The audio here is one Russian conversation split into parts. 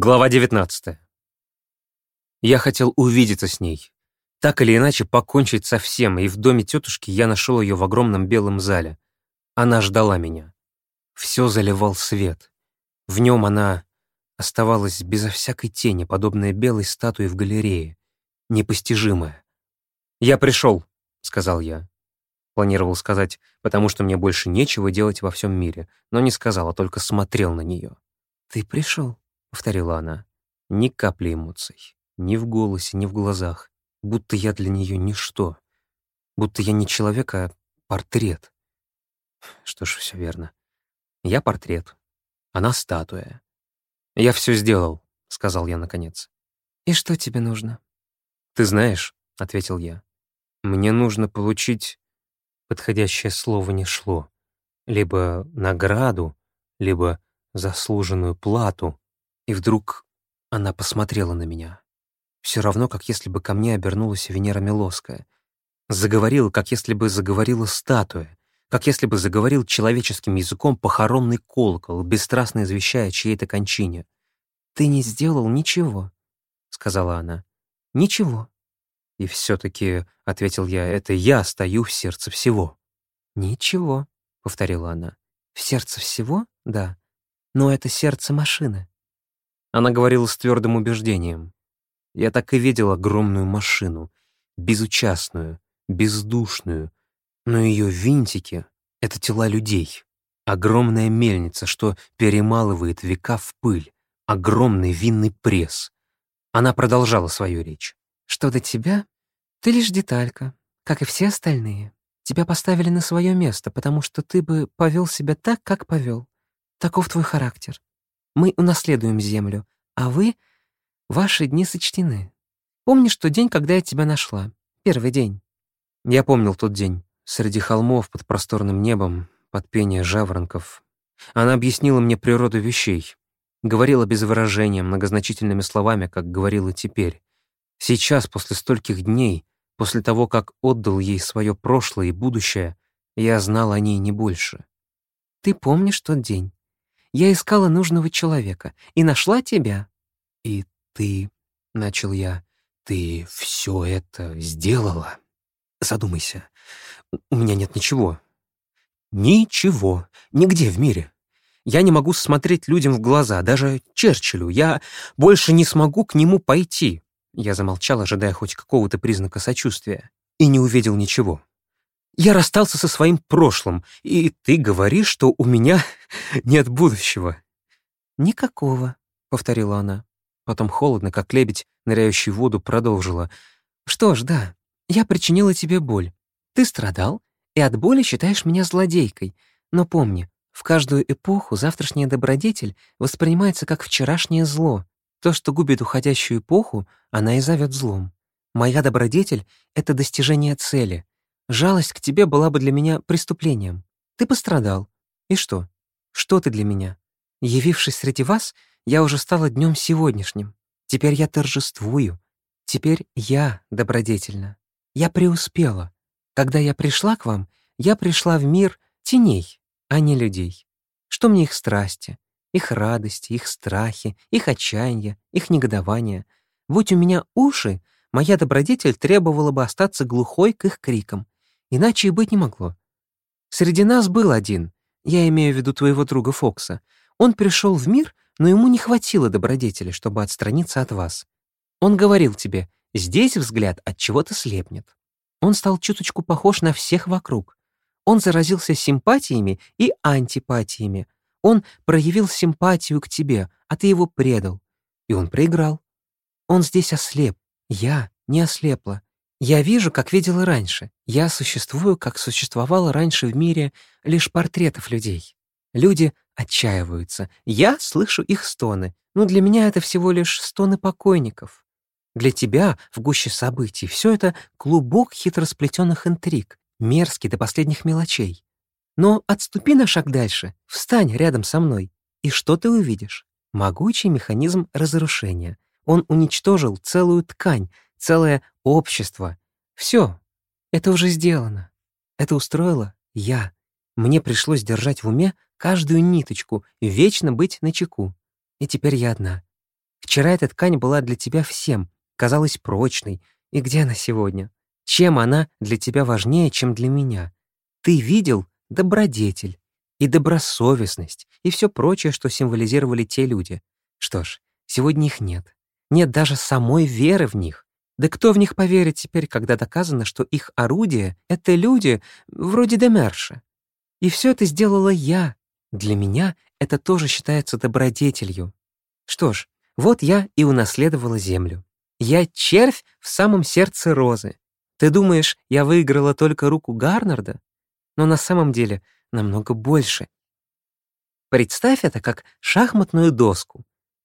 Глава 19. Я хотел увидеться с ней. Так или иначе покончить со всем, и в доме тетушки я нашел ее в огромном белом зале. Она ждала меня. Все заливал свет. В нем она оставалась безо всякой тени, подобная белой статуе в галерее, непостижимая. «Я пришел», — сказал я. Планировал сказать, потому что мне больше нечего делать во всем мире, но не сказал, а только смотрел на нее. «Ты пришел?» — повторила она. Ни капли эмоций. Ни в голосе, ни в глазах. Будто я для нее ничто. Будто я не человек, а портрет. Что ж, все верно. Я портрет. Она статуя. «Я все сделал», — сказал я наконец. «И что тебе нужно?» «Ты знаешь», — ответил я, — «мне нужно получить...» Подходящее слово не шло. Либо награду, либо заслуженную плату. И вдруг она посмотрела на меня. Все равно, как если бы ко мне обернулась Венера Милоская. Заговорила, как если бы заговорила статуя, как если бы заговорил человеческим языком похоронный колокол, бесстрастно извещая чьей-то кончине. «Ты не сделал ничего», — сказала она. «Ничего». «И все-таки», — ответил я, — «это я стою в сердце всего». «Ничего», — повторила она. «В сердце всего? Да. Но это сердце машины». Она говорила с твердым убеждением. Я так и видел огромную машину, безучастную, бездушную, но ее винтики — это тела людей. Огромная мельница, что перемалывает века в пыль, огромный винный пресс. Она продолжала свою речь. «Что до тебя? Ты лишь деталька, как и все остальные. Тебя поставили на свое место, потому что ты бы повел себя так, как повел. Таков твой характер. Мы унаследуем землю, а вы... Ваши дни сочтены. Помнишь тот день, когда я тебя нашла? Первый день. Я помнил тот день. Среди холмов, под просторным небом, под пение жаворонков. Она объяснила мне природу вещей. Говорила без выражения, многозначительными словами, как говорила теперь. Сейчас, после стольких дней, после того, как отдал ей свое прошлое и будущее, я знал о ней не больше. Ты помнишь тот день? Я искала нужного человека и нашла тебя». «И ты...» — начал я. «Ты все это сделала?» «Задумайся. У меня нет ничего. Ничего. Нигде в мире. Я не могу смотреть людям в глаза, даже Черчиллю. Я больше не смогу к нему пойти». Я замолчал, ожидая хоть какого-то признака сочувствия, и не увидел ничего. Я расстался со своим прошлым, и ты говоришь, что у меня нет будущего». «Никакого», — повторила она. Потом холодно, как лебедь, ныряющий в воду, продолжила. «Что ж, да, я причинила тебе боль. Ты страдал, и от боли считаешь меня злодейкой. Но помни, в каждую эпоху завтрашняя добродетель воспринимается как вчерашнее зло. То, что губит уходящую эпоху, она и зовет злом. Моя добродетель — это достижение цели, Жалость к тебе была бы для меня преступлением. Ты пострадал. И что? Что ты для меня? Явившись среди вас, я уже стала днем сегодняшним. Теперь я торжествую. Теперь я добродетельна. Я преуспела. Когда я пришла к вам, я пришла в мир теней, а не людей. Что мне их страсти, их радости, их страхи, их отчаяние, их негодование? Будь у меня уши, моя добродетель требовала бы остаться глухой к их крикам. Иначе и быть не могло. Среди нас был один, я имею в виду твоего друга Фокса. Он пришел в мир, но ему не хватило добродетели, чтобы отстраниться от вас. Он говорил тебе, здесь взгляд от чего-то слепнет. Он стал чуточку похож на всех вокруг. Он заразился симпатиями и антипатиями. Он проявил симпатию к тебе, а ты его предал. И он проиграл. Он здесь ослеп. Я не ослепла. Я вижу, как видела раньше. Я существую, как существовало раньше в мире лишь портретов людей. Люди отчаиваются. Я слышу их стоны. Но для меня это всего лишь стоны покойников. Для тебя в гуще событий все это клубок хитросплетенных интриг, мерзкий до последних мелочей. Но отступи на шаг дальше, встань рядом со мной, и что ты увидишь? Могучий механизм разрушения. Он уничтожил целую ткань, целое общество. Все, это уже сделано. Это устроила я. Мне пришлось держать в уме каждую ниточку и вечно быть на чеку. И теперь я одна. Вчера эта ткань была для тебя всем, казалась прочной. И где она сегодня? Чем она для тебя важнее, чем для меня? Ты видел добродетель и добросовестность и все прочее, что символизировали те люди. Что ж, сегодня их нет. Нет даже самой веры в них. Да кто в них поверит теперь, когда доказано, что их орудие — это люди вроде Демерша? И все это сделала я. Для меня это тоже считается добродетелью. Что ж, вот я и унаследовала землю. Я червь в самом сердце розы. Ты думаешь, я выиграла только руку Гарнарда? Но на самом деле намного больше. Представь это как шахматную доску.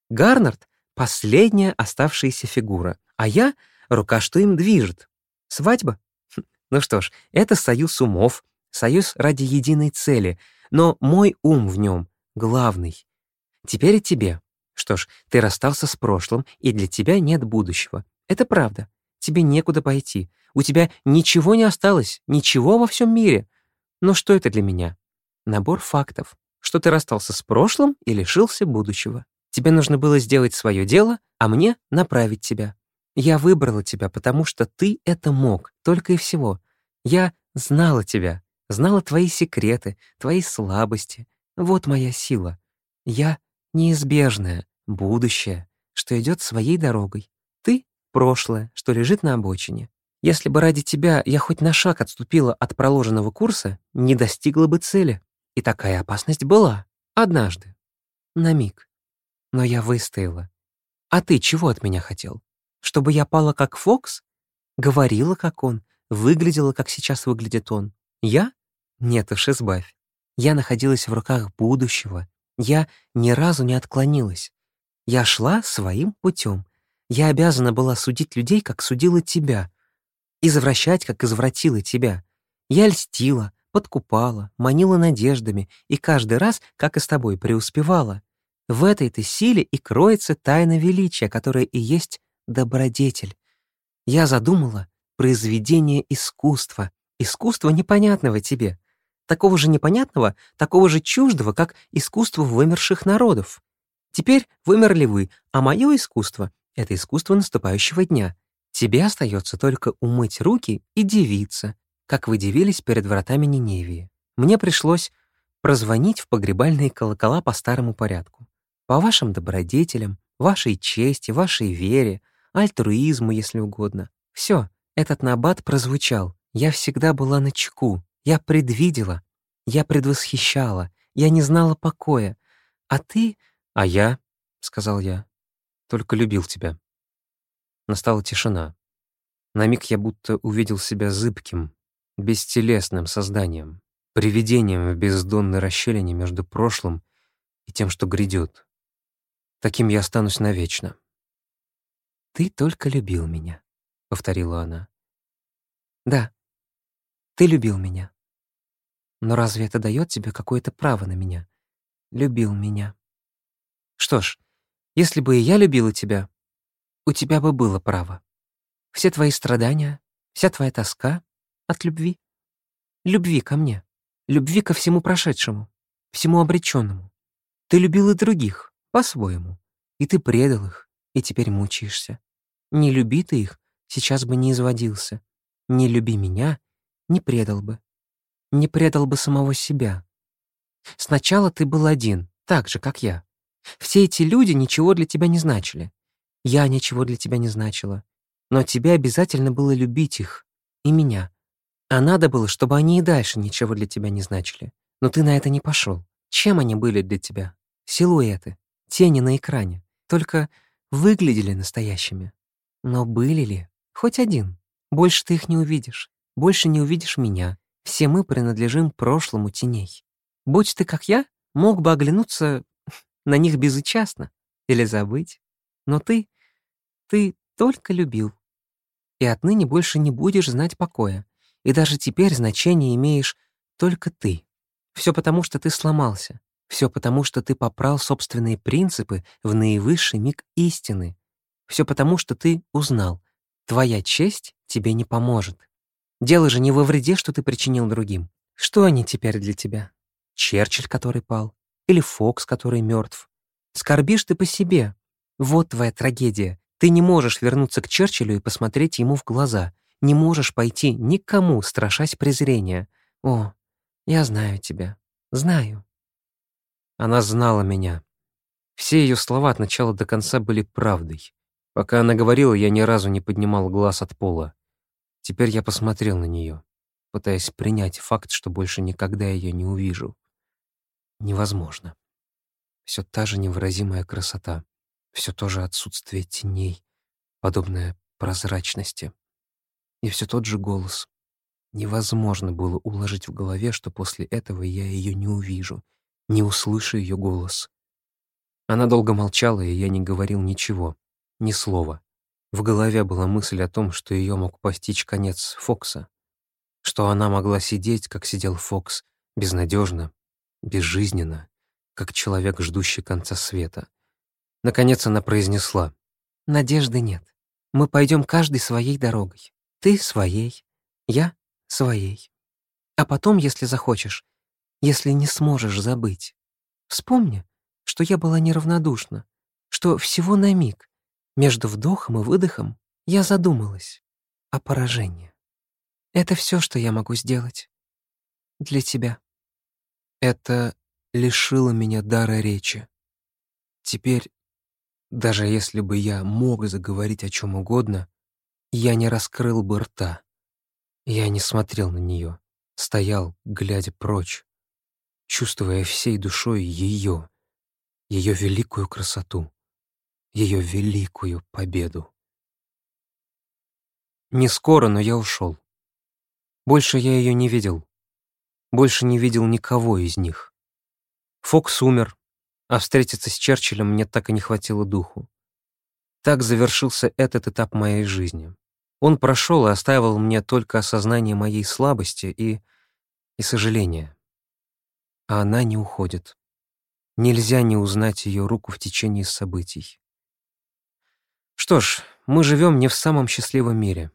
Гарнард — последняя оставшаяся фигура, а я — рука, что им движет. Свадьба? Хм, ну что ж, это союз умов, союз ради единой цели, но мой ум в нем главный. Теперь и тебе. Что ж, ты расстался с прошлым, и для тебя нет будущего. Это правда. Тебе некуда пойти. У тебя ничего не осталось, ничего во всем мире. Но что это для меня? Набор фактов, что ты расстался с прошлым и лишился будущего. Тебе нужно было сделать свое дело, а мне — направить тебя. Я выбрала тебя, потому что ты это мог, только и всего. Я знала тебя, знала твои секреты, твои слабости. Вот моя сила. Я неизбежное, будущее, что идет своей дорогой. Ты — прошлое, что лежит на обочине. Если бы ради тебя я хоть на шаг отступила от проложенного курса, не достигла бы цели. И такая опасность была. Однажды. На миг. Но я выстояла. А ты чего от меня хотел? Чтобы я пала как Фокс? Говорила, как он, выглядела, как сейчас выглядит он. Я? Нет уж, избавь. Я находилась в руках будущего, я ни разу не отклонилась. Я шла своим путем. Я обязана была судить людей, как судила тебя. Извращать, как извратила тебя. Я льстила, подкупала, манила надеждами и каждый раз, как и с тобой, преуспевала. В этой-то силе и кроется тайна величия, которая и есть добродетель. Я задумала произведение искусства, искусство непонятного тебе, такого же непонятного, такого же чуждого, как искусство вымерших народов. Теперь вымерли вы, а мое искусство — это искусство наступающего дня. Тебе остается только умыть руки и дивиться, как вы дивились перед вратами Ниневии. Мне пришлось прозвонить в погребальные колокола по старому порядку. По вашим добродетелям, вашей чести, вашей вере, альтруизму, если угодно. Все, этот набат прозвучал. Я всегда была на чеку, я предвидела, я предвосхищала, я не знала покоя. А ты... А я, — сказал я, — только любил тебя. Настала тишина. На миг я будто увидел себя зыбким, бестелесным созданием, привидением в бездонной расщелине между прошлым и тем, что грядет. Таким я останусь навечно. «Ты только любил меня», — повторила она. «Да, ты любил меня. Но разве это дает тебе какое-то право на меня? Любил меня. Что ж, если бы и я любила тебя, у тебя бы было право. Все твои страдания, вся твоя тоска от любви. Любви ко мне. Любви ко всему прошедшему, всему обреченному. Ты любил и других, по-своему. И ты предал их, и теперь мучаешься. Не люби ты их, сейчас бы не изводился. Не люби меня, не предал бы. Не предал бы самого себя. Сначала ты был один, так же, как я. Все эти люди ничего для тебя не значили. Я ничего для тебя не значила. Но тебе обязательно было любить их. И меня. А надо было, чтобы они и дальше ничего для тебя не значили. Но ты на это не пошел. Чем они были для тебя? Силуэты, тени на экране. Только выглядели настоящими. Но были ли? Хоть один. Больше ты их не увидишь. Больше не увидишь меня. Все мы принадлежим прошлому теней. Будь ты как я, мог бы оглянуться на них безучастно или забыть. Но ты, ты только любил. И отныне больше не будешь знать покоя. И даже теперь значение имеешь только ты. Все потому, что ты сломался. Все потому, что ты попрал собственные принципы в наивысший миг истины. Все потому, что ты узнал. Твоя честь тебе не поможет. Дело же не во вреде, что ты причинил другим. Что они теперь для тебя? Черчилль, который пал? Или Фокс, который мертв? Скорбишь ты по себе. Вот твоя трагедия. Ты не можешь вернуться к Черчиллю и посмотреть ему в глаза. Не можешь пойти никому, страшась презрения. О, я знаю тебя. Знаю. Она знала меня. Все ее слова от начала до конца были правдой. Пока она говорила, я ни разу не поднимал глаз от пола. Теперь я посмотрел на нее, пытаясь принять факт, что больше никогда ее не увижу. Невозможно. Все та же невыразимая красота, все то же отсутствие теней, подобное прозрачности. И все тот же голос. Невозможно было уложить в голове, что после этого я ее не увижу, не услышу ее голос. Она долго молчала, и я не говорил ничего, ни слова. В голове была мысль о том, что ее мог постичь конец Фокса, что она могла сидеть, как сидел Фокс, безнадежно, безжизненно, как человек, ждущий конца света. Наконец она произнесла. «Надежды нет. Мы пойдем каждый своей дорогой. Ты своей, я своей. А потом, если захочешь, если не сможешь забыть, вспомни, что я была неравнодушна, что всего на миг, между вдохом и выдохом, я задумалась о поражении. Это все, что я могу сделать для тебя. Это лишило меня дара речи. Теперь, даже если бы я мог заговорить о чем угодно, я не раскрыл бы рта. Я не смотрел на нее, стоял, глядя прочь, чувствуя всей душой ее, ее великую красоту, ее великую победу. Не скоро, но я ушел. Больше я ее не видел. Больше не видел никого из них. Фокс умер, а встретиться с Черчиллем мне так и не хватило духу. Так завершился этот этап моей жизни. Он прошел и оставил мне только осознание моей слабости и... и сожаление. А она не уходит. Нельзя не узнать ее руку в течение событий. Что ж, мы живем не в самом счастливом мире.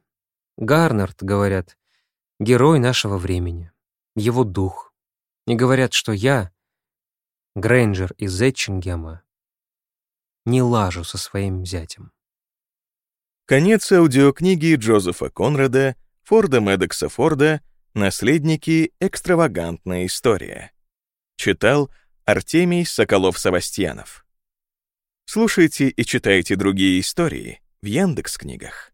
Гарнард, говорят, герой нашего времени, его дух. И говорят, что я, Грейнджер из Этчингема, не лажу со своим зятем. Конец аудиокниги Джозефа Конрада, Форда Медекса Форда «Наследники. Экстравагантная история». Читал Артемий Соколов-Савастьянов. Слушайте и читайте другие истории в Яндекс-книгах.